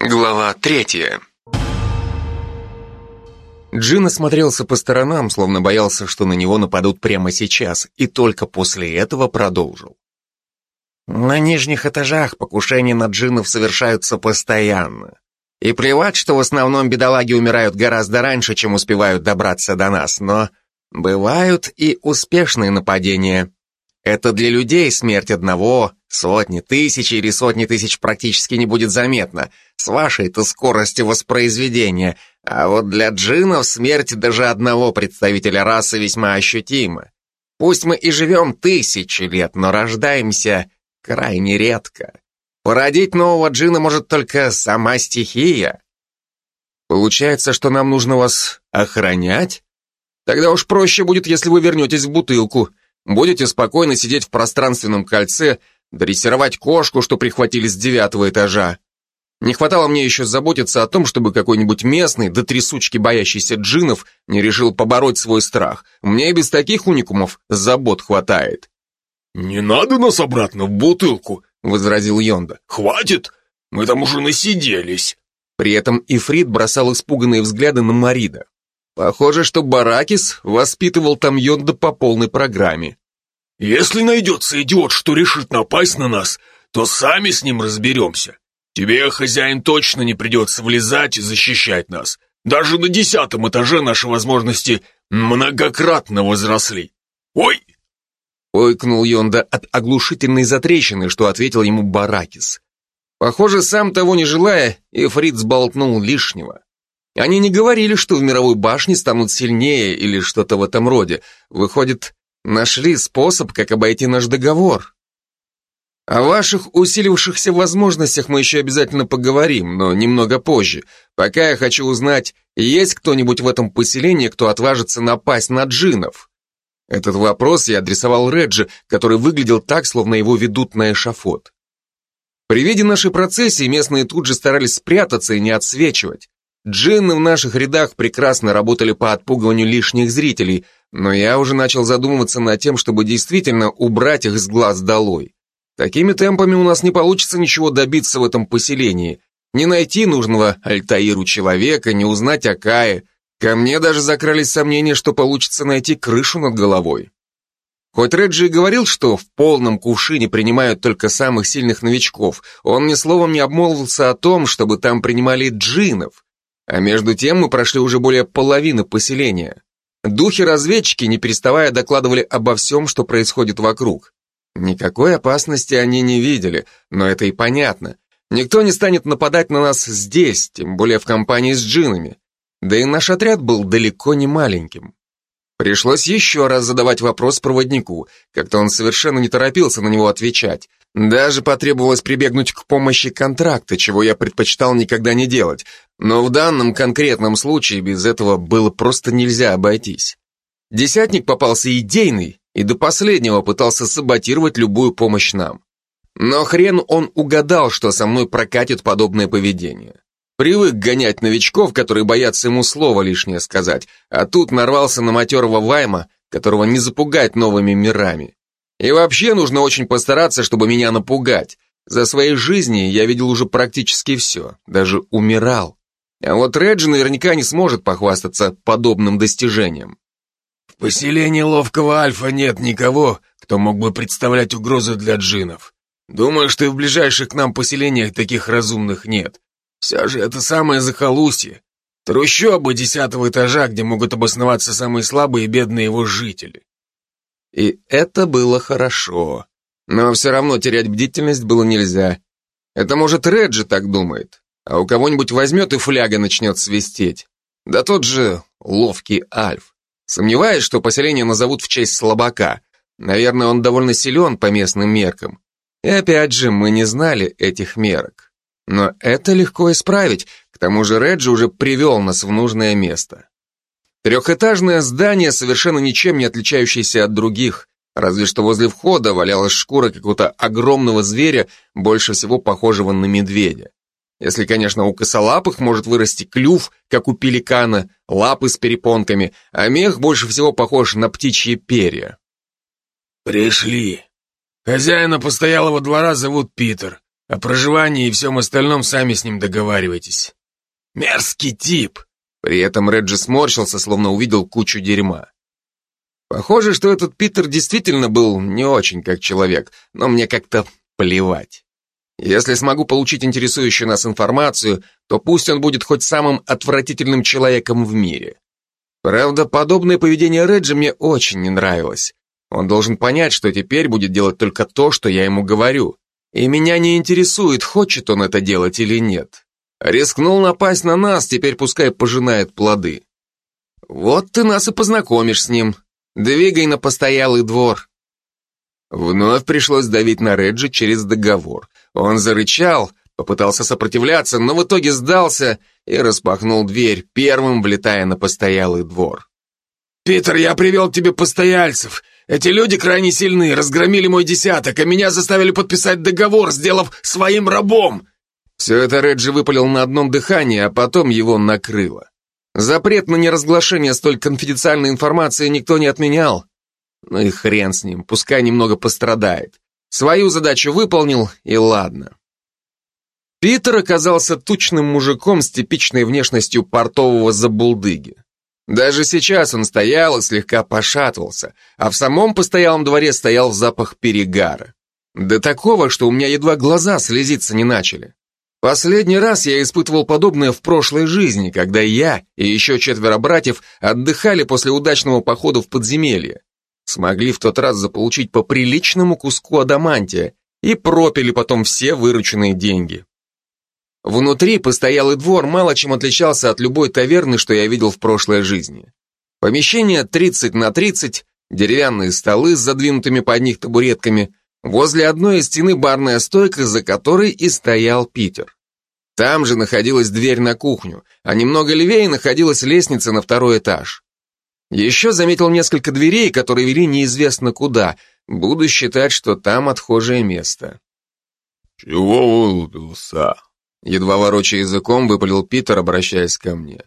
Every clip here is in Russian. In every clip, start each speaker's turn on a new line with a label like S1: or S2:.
S1: Глава третья.
S2: Джин осмотрелся по сторонам, словно боялся, что на него нападут прямо сейчас, и только после этого продолжил. На нижних этажах покушения на джинов совершаются постоянно. И плевать, что в основном бедолаги умирают гораздо раньше, чем успевают добраться до нас, но бывают и успешные нападения. Это для людей смерть одного, сотни, тысячи или сотни тысяч практически не будет заметно, с вашей-то скоростью воспроизведения, а вот для джинов смерть даже одного представителя расы весьма ощутима. Пусть мы и живем тысячи лет, но рождаемся крайне редко. Породить нового джина может только сама стихия. Получается, что нам нужно вас охранять? Тогда уж проще будет, если вы вернетесь в бутылку. Будете спокойно сидеть в пространственном кольце, дрессировать кошку, что прихватили с девятого этажа. Не хватало мне еще заботиться о том, чтобы какой-нибудь местный, до трясучки боящийся джинов, не решил побороть свой страх. Мне и без таких уникумов забот хватает.
S3: «Не надо нас обратно в бутылку», — возразил Йонда. «Хватит, мы там уже насиделись».
S2: При этом Ифрит бросал испуганные взгляды на Марида. Похоже, что Баракис воспитывал там Йонда по полной программе.
S3: «Если найдется идиот, что решит напасть на нас, то сами с ним разберемся. Тебе, хозяин, точно не придется влезать и защищать нас. Даже на десятом этаже наши возможности многократно возросли. Ой!»
S2: Ойкнул Йонда от оглушительной затрещины, что ответил ему Баракис. Похоже, сам того не желая, Эфрит сболтнул лишнего. Они не говорили, что в мировой башне станут сильнее или что-то в этом роде. Выходит, нашли способ, как обойти наш договор. О ваших усилившихся возможностях мы еще обязательно поговорим, но немного позже. Пока я хочу узнать, есть кто-нибудь в этом поселении, кто отважится напасть на джинов? Этот вопрос я адресовал Реджи, который выглядел так, словно его ведут на эшафот. При виде нашей процессии местные тут же старались спрятаться и не отсвечивать. Джинны в наших рядах прекрасно работали по отпугиванию лишних зрителей, но я уже начал задумываться над тем, чтобы действительно убрать их с глаз долой. Такими темпами у нас не получится ничего добиться в этом поселении. Не найти нужного Альтаиру человека, не узнать о Кае. Ко мне даже закрались сомнения, что получится найти крышу над головой. Хоть Реджи и говорил, что в полном кувшине принимают только самых сильных новичков, он ни словом не обмолвился о том, чтобы там принимали джинов. А между тем мы прошли уже более половины поселения. Духи-разведчики, не переставая, докладывали обо всем, что происходит вокруг. Никакой опасности они не видели, но это и понятно. Никто не станет нападать на нас здесь, тем более в компании с джинами. Да и наш отряд был далеко не маленьким. Пришлось еще раз задавать вопрос проводнику, как-то он совершенно не торопился на него отвечать. Даже потребовалось прибегнуть к помощи контракта, чего я предпочитал никогда не делать, но в данном конкретном случае без этого было просто нельзя обойтись. Десятник попался идейный и до последнего пытался саботировать любую помощь нам. Но хрен он угадал, что со мной прокатит подобное поведение. Привык гонять новичков, которые боятся ему слова лишнее сказать, а тут нарвался на матерого Вайма, которого не запугать новыми мирами. И вообще нужно очень постараться, чтобы меня напугать. За своей жизни я видел уже практически все, даже умирал. А вот Реджи наверняка не сможет похвастаться подобным достижением.
S3: В поселении ловкого Альфа нет никого, кто мог бы представлять угрозу для джинов. Думаю, что и в ближайших к нам поселениях таких разумных нет. Все же это самое захолустье. Трущобы десятого этажа, где могут обосноваться самые слабые и бедные его жители.
S2: И это было хорошо. Но все равно терять бдительность было нельзя. Это может Реджи так думает, а у кого-нибудь возьмет и фляга начнет свистеть. Да тот же ловкий Альф. Сомневаюсь, что поселение назовут в честь слабака. Наверное, он довольно силен по местным меркам. И опять же, мы не знали этих мерок. Но это легко исправить, к тому же Реджи уже привел нас в нужное место. Трехэтажное здание, совершенно ничем не отличающееся от других, разве что возле входа валялась шкура какого-то огромного зверя, больше всего похожего на медведя. Если, конечно, у косолапых может вырасти клюв, как у пеликана, лапы с перепонками, а мех больше всего похож на птичьи перья.
S3: «Пришли. Хозяина постоялого двора зовут Питер, О проживании и всем остальном сами с ним договаривайтесь. Мерзкий тип.
S2: При этом Реджи сморщился, словно увидел кучу дерьма. Похоже, что этот Питер действительно был не очень как человек, но мне как-то плевать. Если смогу получить интересующую нас информацию, то пусть он будет хоть самым отвратительным человеком в мире. Правда, подобное поведение Реджи мне очень не нравилось. Он должен понять, что теперь будет делать только то, что я ему говорю. И меня не интересует, хочет он это делать или нет. Рискнул напасть на нас, теперь пускай пожинает плоды. Вот ты нас и познакомишь с ним. Двигай на постоялый двор. Вновь пришлось давить на Реджи через договор. Он зарычал, попытался сопротивляться, но в итоге сдался и распахнул дверь, первым влетая на постоялый двор.
S3: «Питер, я привел тебе постояльцев. Эти люди крайне сильны, разгромили мой десяток, а меня заставили подписать договор, сделав своим рабом!»
S2: Все это Реджи выпалил на одном дыхании, а потом его накрыло. Запрет на неразглашение столь конфиденциальной информации никто не отменял. Ну и хрен с ним, пускай немного пострадает. Свою задачу выполнил, и ладно. Питер оказался тучным мужиком с типичной внешностью портового забулдыги. Даже сейчас он стоял и слегка пошатывался, а в самом постоялом дворе стоял запах перегара. До такого, что у меня едва глаза слезиться не начали. Последний раз я испытывал подобное в прошлой жизни, когда я и еще четверо братьев отдыхали после удачного похода в подземелье. Смогли в тот раз заполучить по приличному куску адамантия и пропили потом все вырученные деньги. Внутри постоялый двор мало чем отличался от любой таверны, что я видел в прошлой жизни. Помещение 30 на 30, деревянные столы с задвинутыми под них табуретками, Возле одной из стены барная стойка, за которой и стоял Питер. Там же находилась дверь на кухню, а немного левее находилась лестница на второй этаж. Еще заметил несколько дверей, которые вели неизвестно куда. Буду считать, что там отхожее место.
S3: «Чего вылупился?»
S2: Едва ворочая языком, выпалил Питер, обращаясь ко мне.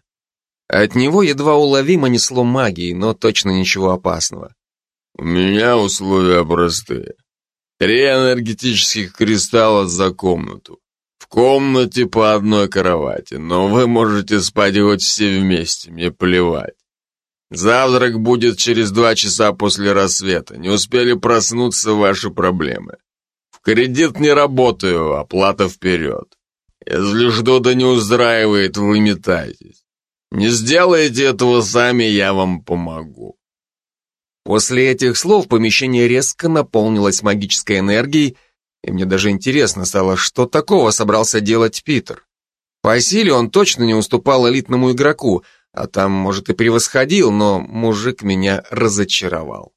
S2: От него едва уловимо несло магией, но точно ничего опасного.
S3: «У меня условия простые. Три энергетических кристалла за комнату. В комнате по одной кровати, но вы можете спать хоть все вместе, мне плевать. Завтрак будет через два часа после рассвета. Не успели проснуться ваши проблемы. В кредит не работаю, оплата вперед. Если что-то не устраивает, вы метайтесь. Не сделаете этого сами, я вам помогу.
S2: После этих слов помещение резко наполнилось магической энергией, и мне даже интересно стало, что такого собрался делать Питер. По силе он точно не уступал элитному игроку, а там, может, и превосходил, но мужик меня разочаровал.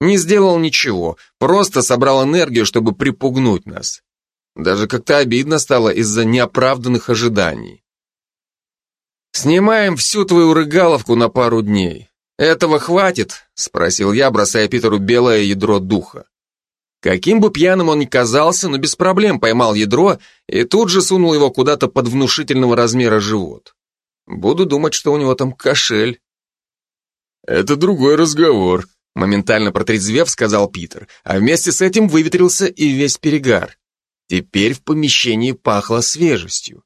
S2: Не сделал ничего, просто собрал энергию, чтобы припугнуть нас. Даже как-то обидно стало из-за неоправданных ожиданий. Снимаем всю твою рыгаловку на пару дней. «Этого хватит?» — спросил я, бросая Питеру белое ядро духа. Каким бы пьяным он ни казался, но без проблем поймал ядро и тут же сунул его куда-то под внушительного размера живот. Буду думать, что у него там кошель.
S3: «Это другой разговор», —
S2: моментально протрезвев, сказал Питер, а вместе с этим выветрился и весь перегар. Теперь в помещении пахло свежестью.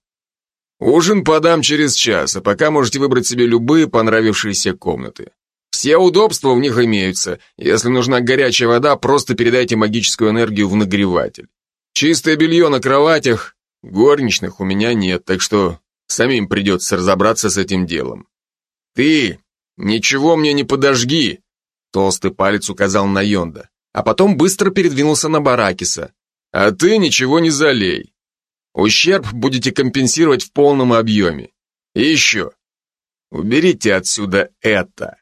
S3: «Ужин подам через час, а пока можете выбрать себе любые понравившиеся комнаты. Все удобства в них имеются. Если нужна горячая вода, просто передайте магическую энергию в нагреватель. Чистое белье на кроватях, горничных у меня нет, так что самим придется разобраться с этим делом. Ты ничего мне не подожги, толстый палец указал на Йонда, а потом быстро передвинулся на Баракиса. А ты ничего не залей. Ущерб будете компенсировать в полном объеме. И еще, уберите отсюда это.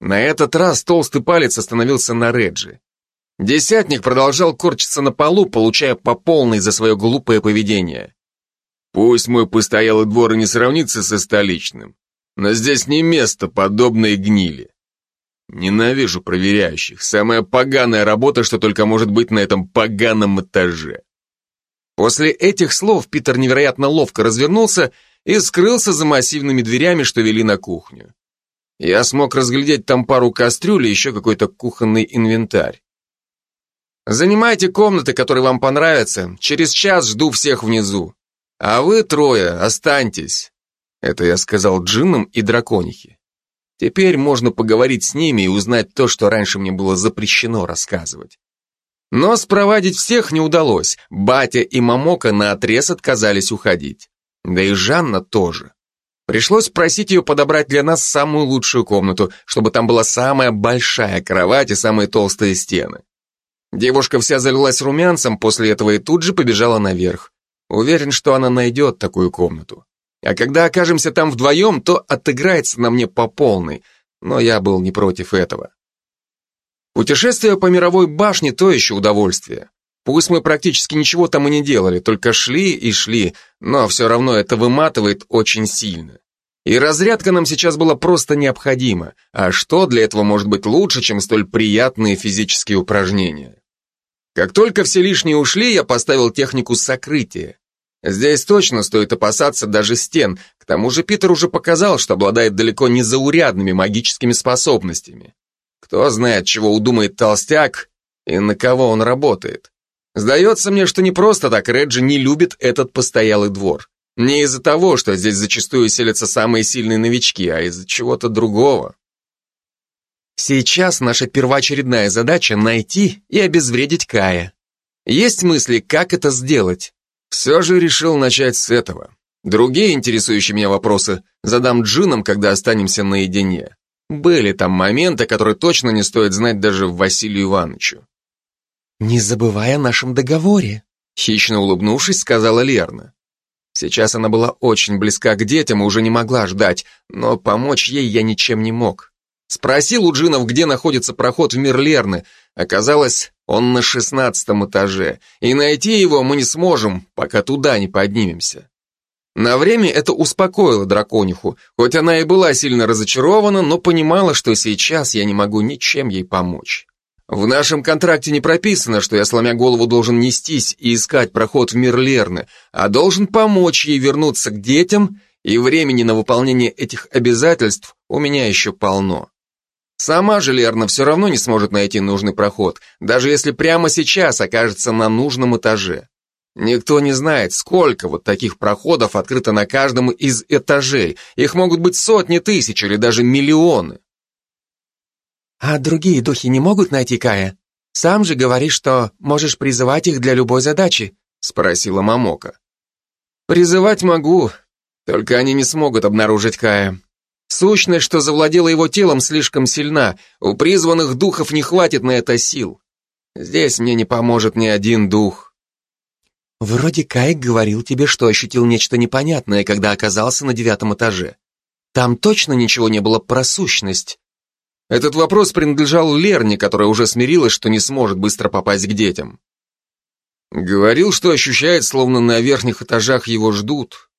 S3: На этот раз толстый палец остановился на Реджи. Десятник продолжал корчиться на полу, получая по полной за свое глупое поведение. Пусть мой постоялый двор и не сравнится со столичным, но здесь не место подобной гнили. Ненавижу проверяющих. Самая поганая работа, что только может быть на этом поганом этаже. После этих слов Питер невероятно ловко развернулся и скрылся за массивными дверями, что вели на кухню. Я смог разглядеть там пару кастрюль и еще какой-то кухонный инвентарь.
S2: Занимайте комнаты, которые вам понравятся. Через час жду всех внизу. А вы трое останьтесь. Это я сказал джиннам и драконихе. Теперь можно поговорить с ними и узнать то, что раньше мне было запрещено рассказывать. Но спровадить всех не удалось. Батя и Мамока наотрез отказались уходить. Да и Жанна тоже. Пришлось просить ее подобрать для нас самую лучшую комнату, чтобы там была самая большая кровать и самые толстые стены. Девушка вся залилась румянцем после этого и тут же побежала наверх. Уверен, что она найдет такую комнату. А когда окажемся там вдвоем, то отыграется на мне по полной, но я был не против этого. Путешествие по мировой башне – то еще удовольствие. Пусть мы практически ничего там и не делали, только шли и шли, но все равно это выматывает очень сильно. И разрядка нам сейчас была просто необходима, а что для этого может быть лучше, чем столь приятные физические упражнения? Как только все лишние ушли, я поставил технику сокрытия. Здесь точно стоит опасаться даже стен, к тому же Питер уже показал, что обладает далеко не заурядными магическими способностями. Кто знает, чего удумает толстяк и на кого он работает. Сдается мне, что не просто так Реджи не любит этот постоялый двор. Не из-за того, что здесь зачастую селятся самые сильные новички, а из-за чего-то другого. Сейчас наша первоочередная задача — найти и обезвредить Кая. Есть мысли, как это сделать? Все же решил начать с этого. Другие интересующие меня вопросы задам джинам, когда останемся наедине. Были там моменты, которые точно не стоит знать даже Василию Ивановичу. «Не забывай о нашем договоре», — хищно улыбнувшись, сказала Лерна. Сейчас она была очень близка к детям и уже не могла ждать, но помочь ей я ничем не мог. Спросил у джинов, где находится проход в мир Лерны. Оказалось, он на шестнадцатом этаже, и найти его мы не сможем, пока туда не поднимемся. На время это успокоило дракониху, хоть она и была сильно разочарована, но понимала, что сейчас я не могу ничем ей помочь. В нашем контракте не прописано, что я, сломя голову, должен нестись и искать проход в мир Лерны, а должен помочь ей вернуться к детям, и времени на выполнение этих обязательств у меня еще полно. Сама же Лерна все равно не сможет найти нужный проход, даже если прямо сейчас окажется на нужном этаже. Никто не знает, сколько вот таких проходов открыто на каждом из этажей. Их могут быть сотни тысяч или даже миллионы. А другие духи не могут найти Кая? Сам же говоришь, что можешь призывать их для любой задачи, спросила Мамока. Призывать могу, только они не смогут обнаружить Кая. Сущность, что завладела его телом, слишком сильна. У призванных духов не хватит на это сил. Здесь мне не поможет ни один дух. Вроде Кайк говорил тебе, что ощутил нечто непонятное, когда оказался на девятом этаже. Там точно ничего не было про сущность. Этот вопрос принадлежал Лерне, которая уже смирилась, что не сможет быстро попасть к детям. Говорил, что ощущает, словно на верхних этажах его ждут.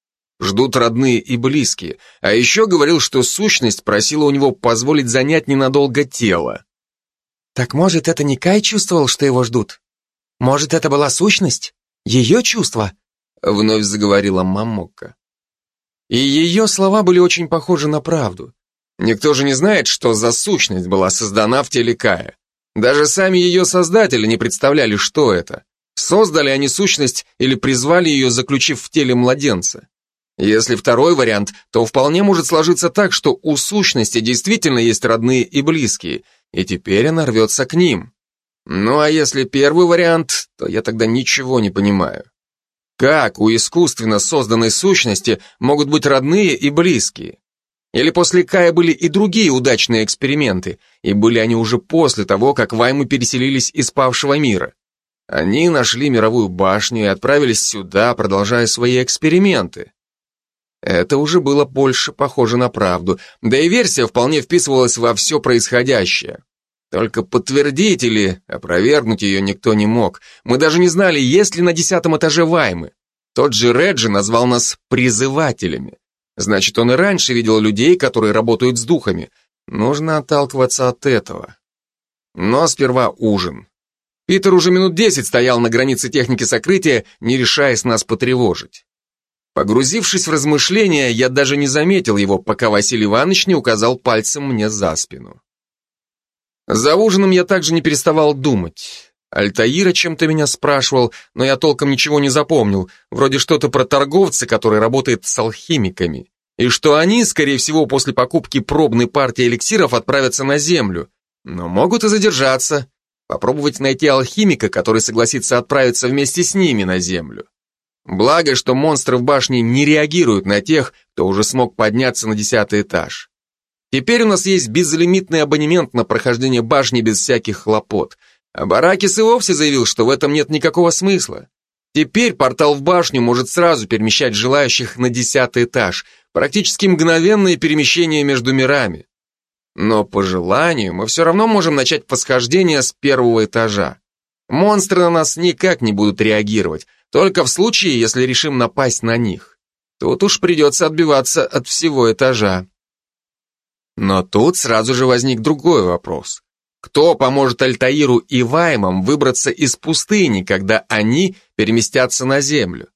S2: Ждут родные и близкие. А еще говорил, что сущность просила у него позволить занять ненадолго тело. Так может, это не Кай чувствовал, что его ждут? Может, это была сущность? Ее чувство? Вновь заговорила Мамокка. И ее слова были очень похожи на правду. Никто же не знает, что за сущность была создана в теле Кая. Даже сами ее создатели не представляли, что это. Создали они сущность или призвали ее, заключив в теле младенца. Если второй вариант, то вполне может сложиться так, что у сущности действительно есть родные и близкие, и теперь она рвется к ним. Ну а если первый вариант, то я тогда ничего не понимаю. Как у искусственно созданной сущности могут быть родные и близкие? Или после Кая были и другие удачные эксперименты, и были они уже после того, как Ваймы переселились из павшего мира? Они нашли мировую башню и отправились сюда, продолжая свои эксперименты. Это уже было больше похоже на правду, да и версия вполне вписывалась во все происходящее. Только подтвердить или опровергнуть ее никто не мог. Мы даже не знали, есть ли на десятом этаже Ваймы. Тот же Реджи назвал нас призывателями. Значит, он и раньше видел людей, которые работают с духами. Нужно отталкиваться от этого. Но сперва ужин. Питер уже минут десять стоял на границе техники сокрытия, не решаясь нас потревожить. Погрузившись в размышления, я даже не заметил его, пока Василий Иванович не указал пальцем мне за спину. За ужином я также не переставал думать. Альтаира чем-то меня спрашивал, но я толком ничего не запомнил, вроде что-то про торговца, который работает с алхимиками, и что они, скорее всего, после покупки пробной партии эликсиров отправятся на Землю, но могут и задержаться, попробовать найти алхимика, который согласится отправиться вместе с ними на Землю. Благо, что монстры в башне не реагируют на тех, кто уже смог подняться на десятый этаж. Теперь у нас есть безлимитный абонемент на прохождение башни без всяких хлопот. А Баракис и вовсе заявил, что в этом нет никакого смысла. Теперь портал в башню может сразу перемещать желающих на десятый этаж, практически мгновенное перемещение между мирами. Но по желанию мы все равно можем начать восхождение с первого этажа. Монстры на нас никак не будут реагировать, только в случае, если решим напасть на них. Тут уж придется отбиваться от всего этажа. Но тут сразу же возник другой вопрос. Кто поможет Альтаиру и Ваймам выбраться из пустыни, когда они переместятся на землю?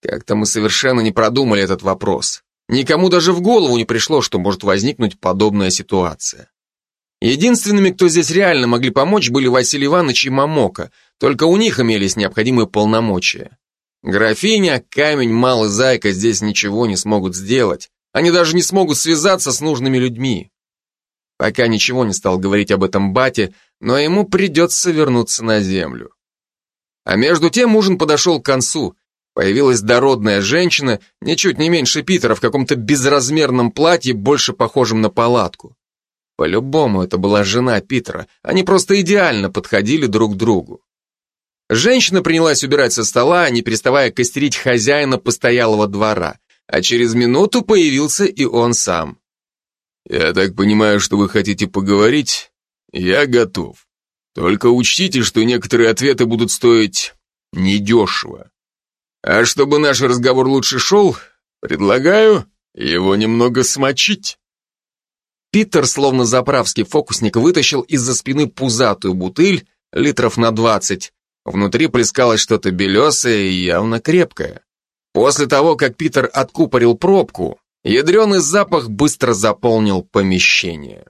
S2: Как-то мы совершенно не продумали этот вопрос. Никому даже в голову не пришло, что может возникнуть подобная ситуация. Единственными, кто здесь реально могли помочь, были Василий Иванович и Мамока, только у них имелись необходимые полномочия. Графиня, Камень, Малый Зайка здесь ничего не смогут сделать, они даже не смогут связаться с нужными людьми. Пока ничего не стал говорить об этом бате, но ему придется вернуться на землю. А между тем ужин подошел к концу. Появилась дородная женщина, ничуть не меньше Питера, в каком-то безразмерном платье, больше похожем на палатку. По-любому это была жена Питера, они просто идеально подходили друг к другу. Женщина принялась убирать со стола, не переставая костерить хозяина постоялого двора а через минуту появился и он сам.
S3: «Я так понимаю, что вы хотите поговорить? Я готов. Только учтите, что некоторые ответы будут стоить недешево. А чтобы наш разговор лучше шел, предлагаю его немного смочить».
S2: Питер, словно заправский фокусник, вытащил из-за спины пузатую бутыль, литров на двадцать. Внутри плескалось что-то белесое и явно крепкое. После того, как Питер откупорил пробку, ядреный запах быстро заполнил помещение.